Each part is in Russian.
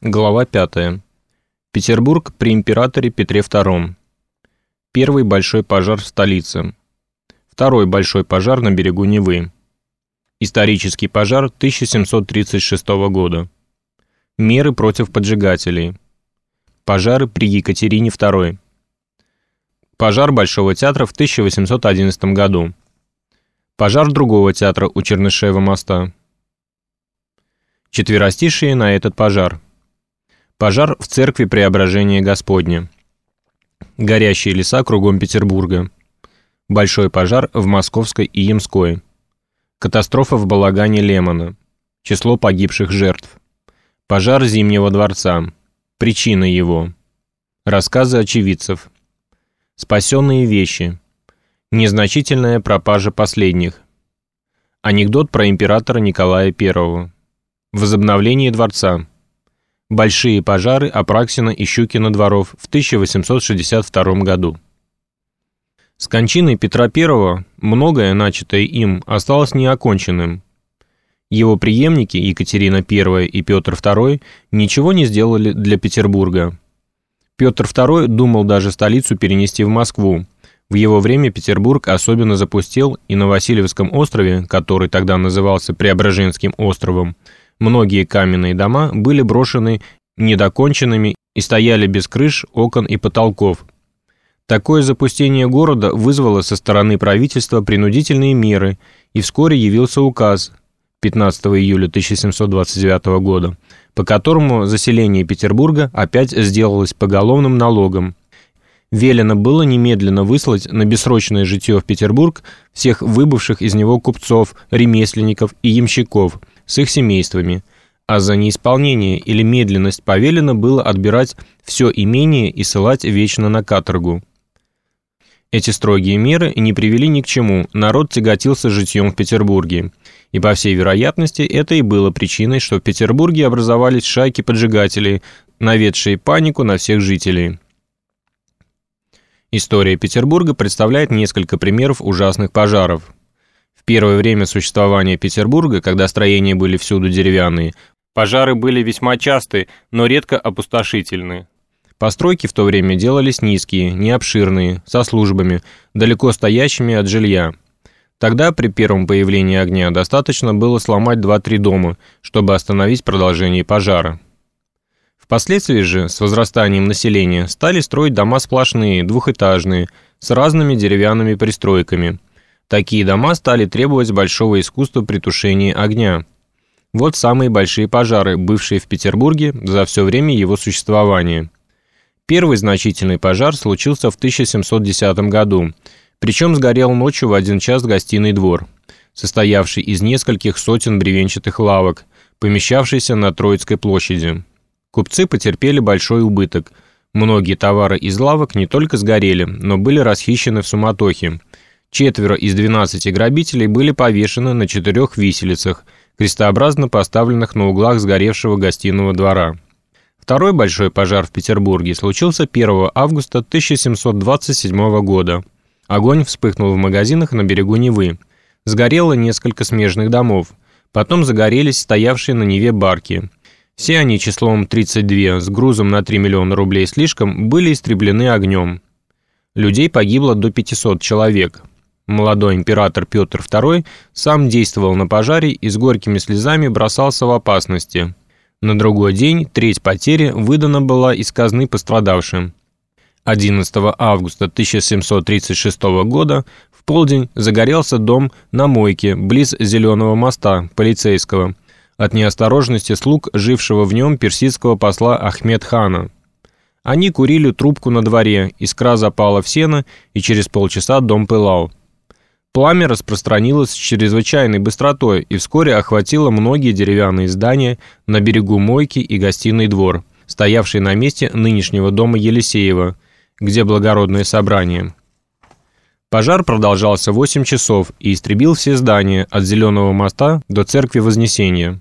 Глава 5. Петербург при императоре Петре II. Первый большой пожар в столице. Второй большой пожар на берегу Невы. Исторический пожар 1736 года. Меры против поджигателей. Пожары при Екатерине II. Пожар Большого театра в 1811 году. Пожар другого театра у Чернышева моста. Четверостишие на этот пожар. Пожар в церкви Преображения Господня. Горящие леса кругом Петербурга. Большой пожар в Московской и Ямской. Катастрофа в балагане Лемона. Число погибших жертв. Пожар Зимнего дворца. Причина его. Рассказы очевидцев. Спасенные вещи. Незначительная пропажа последних. Анекдот про императора Николая I. Возобновление дворца. Большие пожары Апраксина и Щукина дворов в 1862 году. С кончиной Петра I многое, начатое им, осталось неоконченным. Его преемники Екатерина I и Петр II ничего не сделали для Петербурга. Петр II думал даже столицу перенести в Москву, в его время Петербург особенно запустел, и на Васильевском острове, который тогда назывался Преображенским островом, многие каменные дома были брошены недоконченными и стояли без крыш, окон и потолков. Такое запустение города вызвало со стороны правительства принудительные меры, и вскоре явился указ 15 июля 1729 года, по которому заселение Петербурга опять сделалось поголовным налогом, велено было немедленно выслать на бессрочное житье в Петербург всех выбывших из него купцов, ремесленников и ямщиков с их семействами, а за неисполнение или медленность повелено было отбирать все имение и ссылать вечно на каторгу. Эти строгие меры не привели ни к чему, народ тяготился житьем в Петербурге. И по всей вероятности это и было причиной, что в Петербурге образовались шайки поджигателей, наведшие панику на всех жителей. История Петербурга представляет несколько примеров ужасных пожаров. Первое время существования Петербурга, когда строения были всюду деревянные, пожары были весьма часты, но редко опустошительны. Постройки в то время делались низкие, необширные, со службами, далеко стоящими от жилья. Тогда при первом появлении огня достаточно было сломать 2-3 дома, чтобы остановить продолжение пожара. Впоследствии же, с возрастанием населения, стали строить дома сплошные, двухэтажные, с разными деревянными пристройками. Такие дома стали требовать большого искусства при тушении огня. Вот самые большие пожары, бывшие в Петербурге за все время его существования. Первый значительный пожар случился в 1710 году, причем сгорел ночью в один час гостиный двор, состоявший из нескольких сотен бревенчатых лавок, помещавшийся на Троицкой площади. Купцы потерпели большой убыток. Многие товары из лавок не только сгорели, но были расхищены в суматохе. Четверо из 12 грабителей были повешены на четырех виселицах, крестообразно поставленных на углах сгоревшего гостиного двора. Второй большой пожар в Петербурге случился 1 августа 1727 года. Огонь вспыхнул в магазинах на берегу Невы. Сгорело несколько смежных домов. Потом загорелись стоявшие на Неве барки. Все они числом 32 с грузом на 3 миллиона рублей слишком были истреблены огнем. Людей погибло до 500 человек. Молодой император Петр II сам действовал на пожаре и с горькими слезами бросался в опасности. На другой день треть потери выдана была из казны пострадавшим. 11 августа 1736 года в полдень загорелся дом на Мойке, близ Зеленого моста, полицейского – от неосторожности слуг, жившего в нем персидского посла Ахмед хана. Они курили трубку на дворе, искра запала в сено, и через полчаса дом пылал. Пламя распространилось с чрезвычайной быстротой и вскоре охватило многие деревянные здания на берегу Мойки и гостиный двор, стоявший на месте нынешнего дома Елисеева, где благородное собрание. Пожар продолжался 8 часов и истребил все здания от Зеленого моста до Церкви Вознесения.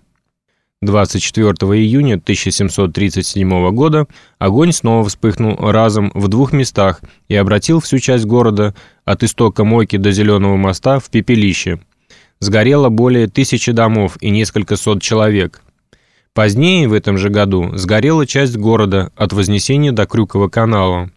24 июня 1737 года огонь снова вспыхнул разом в двух местах и обратил всю часть города от истока Мойки до Зеленого моста в пепелище. Сгорело более тысячи домов и несколько сот человек. Позднее, в этом же году, сгорела часть города от Вознесения до Крюкова канала.